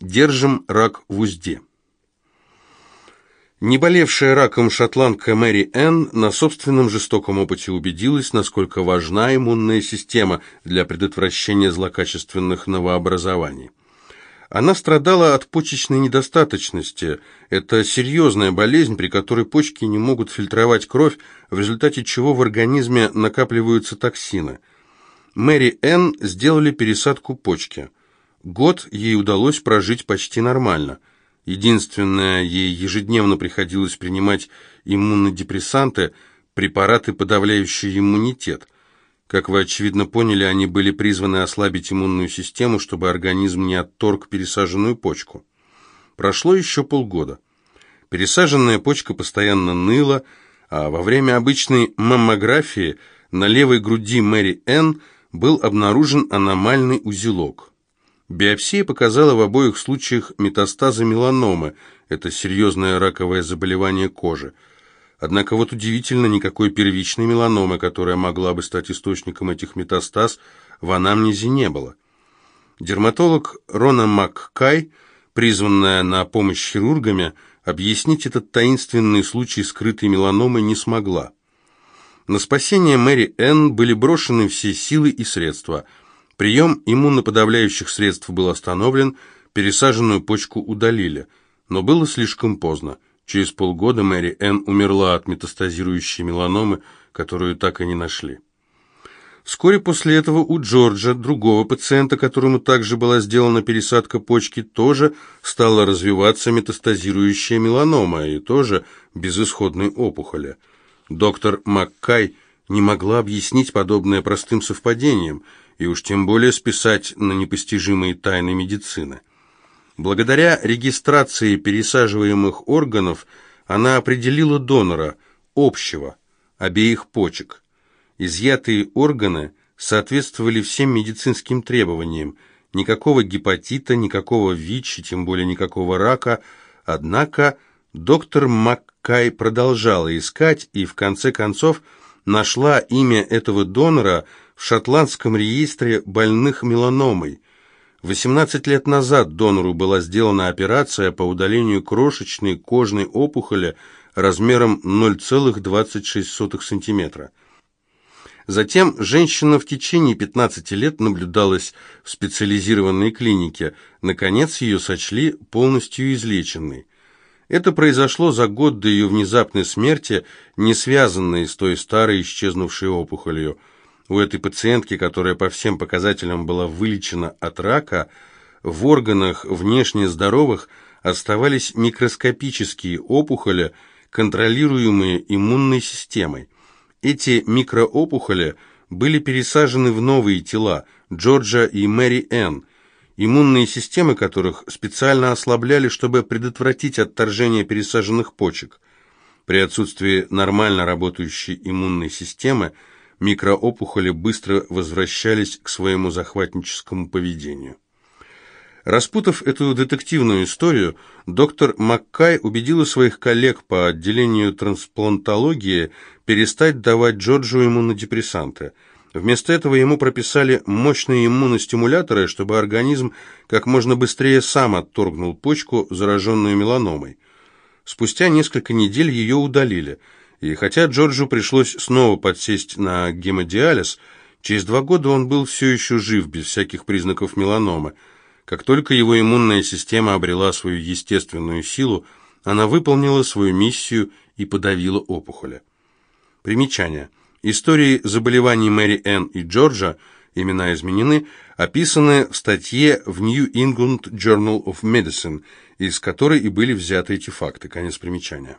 Держим рак в узде. Не болевшая раком шотландка Мэри Энн на собственном жестоком опыте убедилась, насколько важна иммунная система для предотвращения злокачественных новообразований. Она страдала от почечной недостаточности. Это серьезная болезнь, при которой почки не могут фильтровать кровь, в результате чего в организме накапливаются токсины. Мэри Энн сделали пересадку почки – Год ей удалось прожить почти нормально. Единственное, ей ежедневно приходилось принимать иммунодепрессанты, препараты, подавляющие иммунитет. Как вы, очевидно, поняли, они были призваны ослабить иммунную систему, чтобы организм не отторг пересаженную почку. Прошло еще полгода. Пересаженная почка постоянно ныла, а во время обычной маммографии на левой груди Мэри Энн был обнаружен аномальный узелок. Биопсия показала в обоих случаях метастазы меланомы. Это серьезное раковое заболевание кожи. Однако вот удивительно, никакой первичной меланомы, которая могла бы стать источником этих метастаз, в анамнезе не было. Дерматолог Рона Маккай, призванная на помощь хирургами, объяснить этот таинственный случай скрытой меланомы не смогла. На спасение Мэри Энн были брошены все силы и средства – Прием иммуноподавляющих средств был остановлен, пересаженную почку удалили, но было слишком поздно. Через полгода Мэри Энн умерла от метастазирующей меланомы, которую так и не нашли. Вскоре после этого у Джорджа, другого пациента, которому также была сделана пересадка почки, тоже стала развиваться метастазирующая меланома и тоже безысходной опухоли. Доктор Маккай не могла объяснить подобное простым совпадением – и уж тем более списать на непостижимые тайны медицины. Благодаря регистрации пересаживаемых органов она определила донора, общего, обеих почек. Изъятые органы соответствовали всем медицинским требованиям, никакого гепатита, никакого ВИЧ, тем более никакого рака, однако доктор Маккай продолжала искать и в конце концов нашла имя этого донора – в шотландском реестре больных меланомой. 18 лет назад донору была сделана операция по удалению крошечной кожной опухоли размером 0,26 см. Затем женщина в течение 15 лет наблюдалась в специализированной клинике. Наконец ее сочли полностью излеченной. Это произошло за год до ее внезапной смерти, не связанной с той старой исчезнувшей опухолью – у этой пациентки, которая по всем показателям была вылечена от рака, в органах внешне здоровых оставались микроскопические опухоли, контролируемые иммунной системой. Эти микроопухоли были пересажены в новые тела Джорджа и Мэри Энн, иммунные системы которых специально ослабляли, чтобы предотвратить отторжение пересаженных почек. При отсутствии нормально работающей иммунной системы – микроопухоли быстро возвращались к своему захватническому поведению. Распутав эту детективную историю, доктор Маккай убедила своих коллег по отделению трансплантологии перестать давать Джорджу иммунодепрессанты. Вместо этого ему прописали мощные иммуностимуляторы, чтобы организм как можно быстрее сам отторгнул почку, зараженную меланомой. Спустя несколько недель ее удалили – и хотя Джорджу пришлось снова подсесть на гемодиализ, через два года он был все еще жив, без всяких признаков меланомы. Как только его иммунная система обрела свою естественную силу, она выполнила свою миссию и подавила опухоли. Примечание. Истории заболеваний Мэри Энн и Джорджа, имена изменены, описаны в статье в New England Journal of Medicine, из которой и были взяты эти факты. Конец примечания.